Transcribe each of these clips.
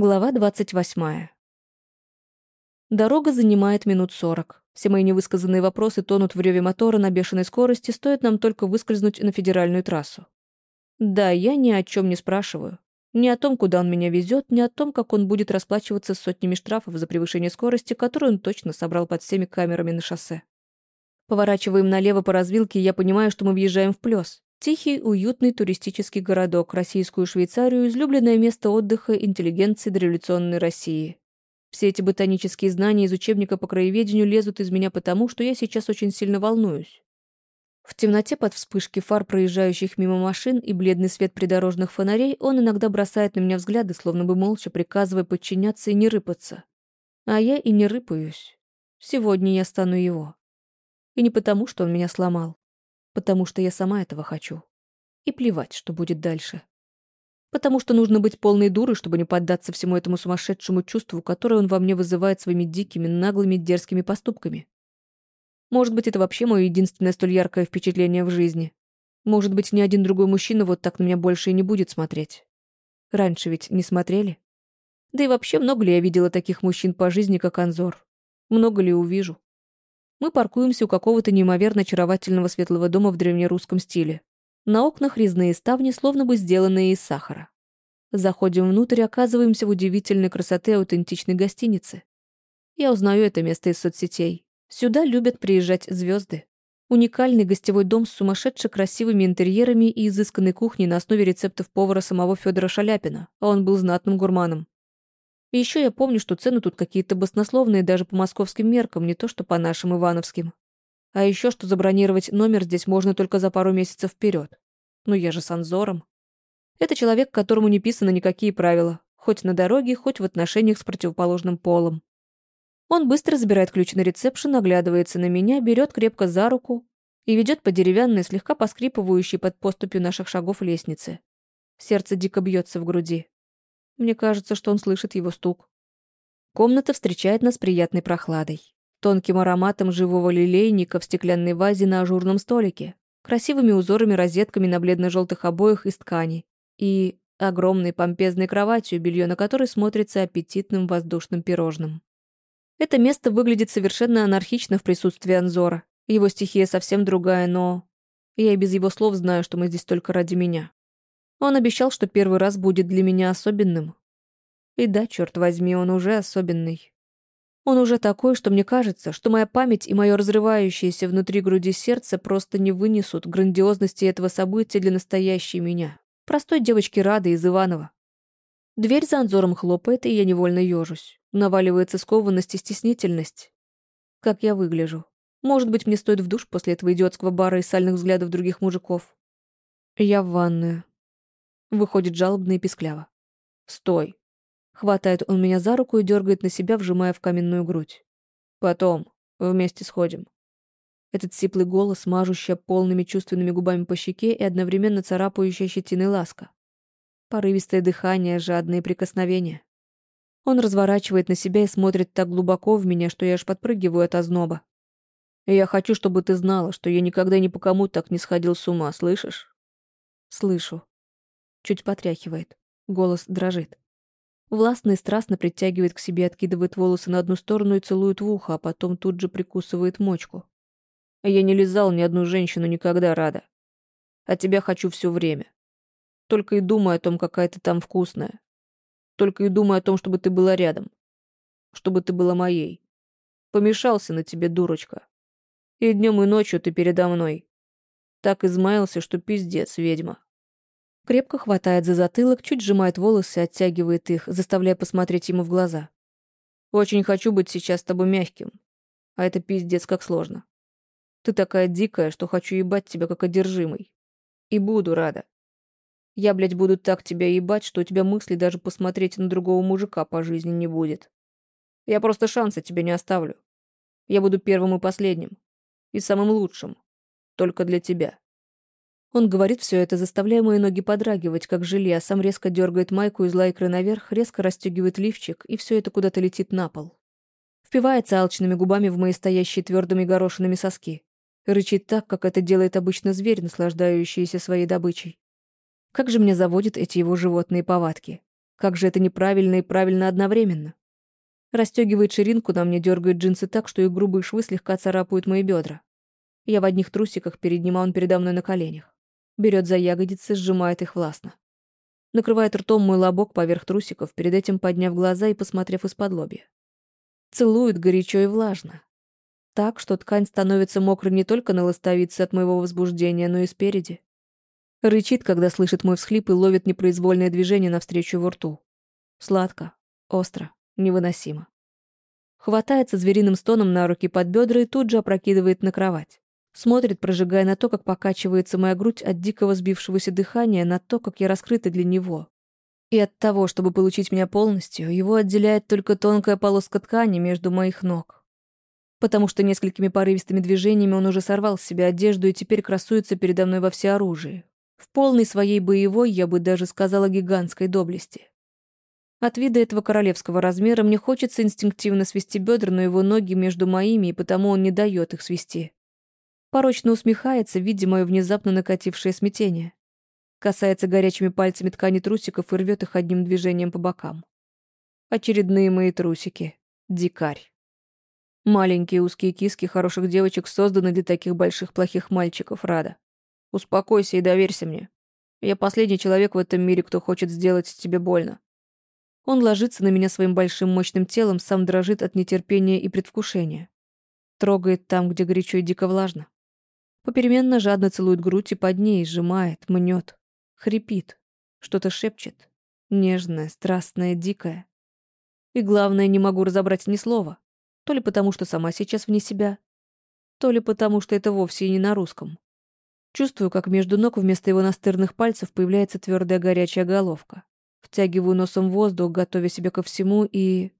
Глава 28. Дорога занимает минут сорок. Все мои невысказанные вопросы тонут в реве мотора на бешеной скорости, стоит нам только выскользнуть на федеральную трассу. Да, я ни о чем не спрашиваю. Ни о том, куда он меня везет, ни о том, как он будет расплачиваться с сотнями штрафов за превышение скорости, которую он точно собрал под всеми камерами на шоссе. Поворачиваем налево по развилке, и я понимаю, что мы въезжаем в Плес. Тихий, уютный туристический городок, российскую Швейцарию, излюбленное место отдыха интеллигенции дореволюционной России. Все эти ботанические знания из учебника по краеведению лезут из меня потому, что я сейчас очень сильно волнуюсь. В темноте под вспышки фар проезжающих мимо машин и бледный свет придорожных фонарей он иногда бросает на меня взгляды, словно бы молча приказывая подчиняться и не рыпаться. А я и не рыпаюсь. Сегодня я стану его. И не потому, что он меня сломал потому что я сама этого хочу. И плевать, что будет дальше. Потому что нужно быть полной дурой, чтобы не поддаться всему этому сумасшедшему чувству, которое он во мне вызывает своими дикими, наглыми, дерзкими поступками. Может быть, это вообще мое единственное столь яркое впечатление в жизни. Может быть, ни один другой мужчина вот так на меня больше и не будет смотреть. Раньше ведь не смотрели. Да и вообще, много ли я видела таких мужчин по жизни, как Анзор? Много ли увижу? Мы паркуемся у какого-то неимоверно очаровательного светлого дома в древнерусском стиле. На окнах резные ставни, словно бы сделанные из сахара. Заходим внутрь и оказываемся в удивительной красоты аутентичной гостиницы. Я узнаю это место из соцсетей. Сюда любят приезжать звезды. Уникальный гостевой дом с сумасшедше красивыми интерьерами и изысканной кухней на основе рецептов повара самого Федора Шаляпина, а он был знатным гурманом. И еще я помню, что цены тут какие-то баснословные даже по московским меркам, не то что по нашим ивановским. А еще, что забронировать номер здесь можно только за пару месяцев вперед. Ну я же с Анзором. Это человек, которому не писаны никакие правила, хоть на дороге, хоть в отношениях с противоположным полом. Он быстро забирает ключ на ресепшн, оглядывается на меня, берет крепко за руку и ведет по деревянной, слегка поскрипывающей под поступью наших шагов лестнице. Сердце дико бьется в груди. Мне кажется, что он слышит его стук. Комната встречает нас приятной прохладой. Тонким ароматом живого лилейника в стеклянной вазе на ажурном столике, красивыми узорами-розетками на бледно-желтых обоях из ткани и огромной помпезной кроватью, белье на которой смотрится аппетитным воздушным пирожным. Это место выглядит совершенно анархично в присутствии Анзора. Его стихия совсем другая, но... Я и без его слов знаю, что мы здесь только ради меня. Он обещал, что первый раз будет для меня особенным. И да, черт возьми, он уже особенный. Он уже такой, что мне кажется, что моя память и мое разрывающееся внутри груди сердце просто не вынесут грандиозности этого события для настоящей меня. Простой девочки Рады из Иванова. Дверь за Анзором хлопает, и я невольно ежусь. Наваливается скованность и стеснительность. Как я выгляжу. Может быть, мне стоит в душ после этого идиотского бара и сальных взглядов других мужиков. Я в ванную. Выходит жалобно и пискляво. «Стой!» Хватает он меня за руку и дергает на себя, вжимая в каменную грудь. «Потом. Вместе сходим». Этот сиплый голос, мажущая полными чувственными губами по щеке и одновременно царапающая щетиной ласка. Порывистое дыхание, жадные прикосновения. Он разворачивает на себя и смотрит так глубоко в меня, что я аж подпрыгиваю от озноба. И я хочу, чтобы ты знала, что я никогда ни по кому так не сходил с ума, слышишь? Слышу. Чуть потряхивает. Голос дрожит. Властно и страстно притягивает к себе, откидывает волосы на одну сторону и целует в ухо, а потом тут же прикусывает мочку. Я не лизал ни одну женщину никогда, Рада. А тебя хочу все время. Только и думаю о том, какая ты там вкусная. Только и думаю о том, чтобы ты была рядом. Чтобы ты была моей. Помешался на тебе, дурочка. И днем, и ночью ты передо мной. Так измаялся, что пиздец, ведьма. Крепко хватает за затылок, чуть сжимает волосы, оттягивает их, заставляя посмотреть ему в глаза. «Очень хочу быть сейчас с тобой мягким. А это пиздец как сложно. Ты такая дикая, что хочу ебать тебя как одержимый. И буду рада. Я, блядь, буду так тебя ебать, что у тебя мысли даже посмотреть на другого мужика по жизни не будет. Я просто шанса тебе не оставлю. Я буду первым и последним. И самым лучшим. Только для тебя. Он говорит все это, заставляя мои ноги подрагивать, как желе, а сам резко дергает майку из лайкры наверх, резко расстегивает лифчик, и все это куда-то летит на пол. Впивается алчными губами в мои стоящие твердыми горошинами соски. Рычит так, как это делает обычно зверь, наслаждающийся своей добычей. Как же меня заводят эти его животные повадки. Как же это неправильно и правильно одновременно. Растёгивает ширинку, на мне дергает джинсы так, что их грубые швы слегка царапают мои бедра. Я в одних трусиках перед ним, а он передо мной на коленях. Берет за ягодицы, сжимает их властно. Накрывает ртом мой лобок поверх трусиков, перед этим подняв глаза и посмотрев из-под лобья. Целует горячо и влажно. Так, что ткань становится мокрой не только на ластовице от моего возбуждения, но и спереди. Рычит, когда слышит мой всхлип и ловит непроизвольное движение навстречу его рту. Сладко, остро, невыносимо. Хватается звериным стоном на руки под бедра и тут же опрокидывает на кровать. Смотрит, прожигая на то, как покачивается моя грудь от дикого сбившегося дыхания, на то, как я раскрыта для него. И от того, чтобы получить меня полностью, его отделяет только тонкая полоска ткани между моих ног. Потому что несколькими порывистыми движениями он уже сорвал с себя одежду и теперь красуется передо мной во всеоружии. В полной своей боевой, я бы даже сказала, гигантской доблести. От вида этого королевского размера мне хочется инстинктивно свести бедра, но его ноги между моими, и потому он не дает их свести. Порочно усмехается, видя мое внезапно накатившее смятение. Касается горячими пальцами ткани трусиков и рвет их одним движением по бокам. Очередные мои трусики. Дикарь. Маленькие узкие киски хороших девочек созданы для таких больших плохих мальчиков, Рада. Успокойся и доверься мне. Я последний человек в этом мире, кто хочет сделать тебе больно. Он ложится на меня своим большим мощным телом, сам дрожит от нетерпения и предвкушения. Трогает там, где горячо и дико влажно. Попеременно жадно целует грудь и под ней, сжимает, мнет, хрипит, что-то шепчет. Нежное, страстное, дикое. И главное, не могу разобрать ни слова. То ли потому, что сама сейчас вне себя, то ли потому, что это вовсе и не на русском. Чувствую, как между ног вместо его настырных пальцев появляется твердая горячая головка. Втягиваю носом воздух, готовя себя ко всему, и...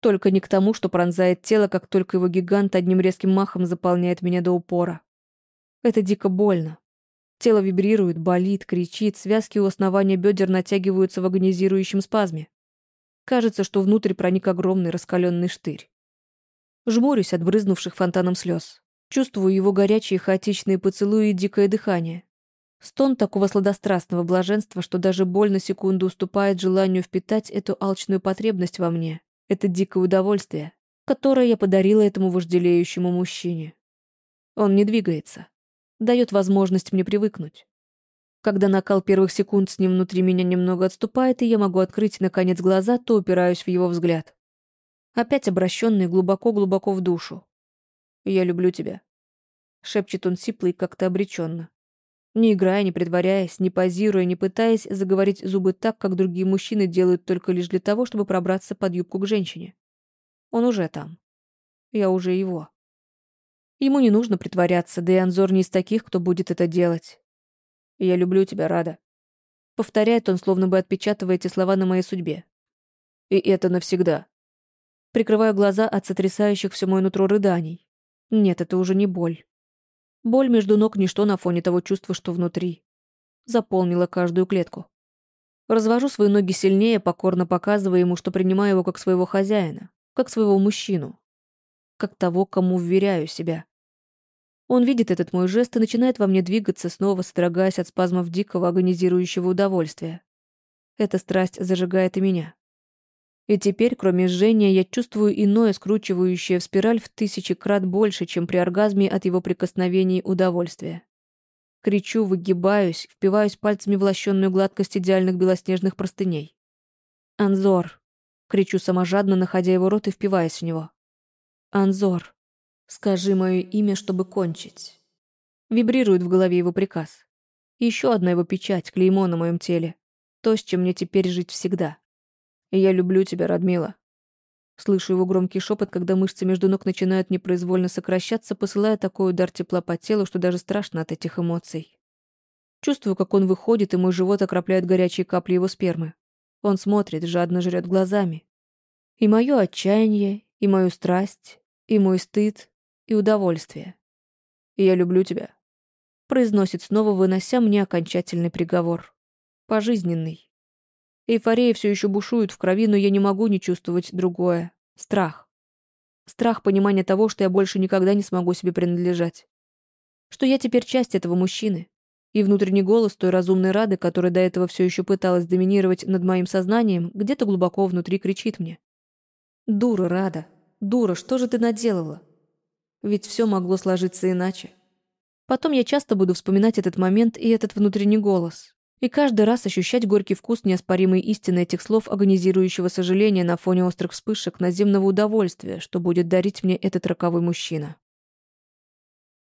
Только не к тому, что пронзает тело, как только его гигант одним резким махом заполняет меня до упора. Это дико больно. Тело вибрирует, болит, кричит, связки у основания бедер натягиваются в агонизирующем спазме. Кажется, что внутрь проник огромный раскаленный штырь. Жмурюсь от брызнувших фонтаном слез. Чувствую его горячие хаотичные поцелуи и дикое дыхание. Стон такого сладострастного блаженства, что даже боль на секунду уступает желанию впитать эту алчную потребность во мне. Это дикое удовольствие, которое я подарила этому вожделеющему мужчине. Он не двигается. Дает возможность мне привыкнуть. Когда накал первых секунд с ним внутри меня немного отступает, и я могу открыть, наконец, глаза, то упираюсь в его взгляд. Опять обращенный глубоко-глубоко в душу. «Я люблю тебя», — шепчет он сипло и как-то обреченно. Не играя, не притворяясь, не позируя, не пытаясь заговорить зубы так, как другие мужчины делают только лишь для того, чтобы пробраться под юбку к женщине. Он уже там. Я уже его. Ему не нужно притворяться, да и Анзор не из таких, кто будет это делать. «Я люблю тебя, Рада». Повторяет он, словно бы отпечатывая эти слова на моей судьбе. «И это навсегда». Прикрываю глаза от сотрясающих все мое нутро рыданий. Нет, это уже не боль. Боль между ног — ничто на фоне того чувства, что внутри. Заполнила каждую клетку. Развожу свои ноги сильнее, покорно показывая ему, что принимаю его как своего хозяина, как своего мужчину, как того, кому вверяю себя. Он видит этот мой жест и начинает во мне двигаться, снова содрогаясь от спазмов дикого агонизирующего удовольствия. Эта страсть зажигает и меня. И теперь, кроме жжения, я чувствую иное, скручивающее в спираль в тысячи крат больше, чем при оргазме от его прикосновений удовольствия. Кричу, выгибаюсь, впиваюсь пальцами в лощенную гладкость идеальных белоснежных простыней. «Анзор!» — кричу саможадно, находя его рот и впиваясь в него. «Анзор! Скажи мое имя, чтобы кончить!» Вибрирует в голове его приказ. Еще одна его печать, клеймо на моем теле. То, с чем мне теперь жить всегда. «Я люблю тебя, Радмила». Слышу его громкий шепот, когда мышцы между ног начинают непроизвольно сокращаться, посылая такой удар тепла по телу, что даже страшно от этих эмоций. Чувствую, как он выходит, и мой живот окропляет горячие капли его спермы. Он смотрит, жадно жрет глазами. И мое отчаяние, и мою страсть, и мой стыд, и удовольствие. «Я люблю тебя», — произносит снова, вынося мне окончательный приговор. Пожизненный. Эйфория все еще бушует в крови, но я не могу не чувствовать другое. Страх. Страх понимания того, что я больше никогда не смогу себе принадлежать. Что я теперь часть этого мужчины. И внутренний голос той разумной Рады, которая до этого все еще пыталась доминировать над моим сознанием, где-то глубоко внутри кричит мне. «Дура, Рада! Дура, что же ты наделала? Ведь все могло сложиться иначе». Потом я часто буду вспоминать этот момент и этот внутренний голос. И каждый раз ощущать горький вкус неоспоримой истины этих слов агонизирующего сожаления на фоне острых вспышек наземного удовольствия, что будет дарить мне этот роковой мужчина.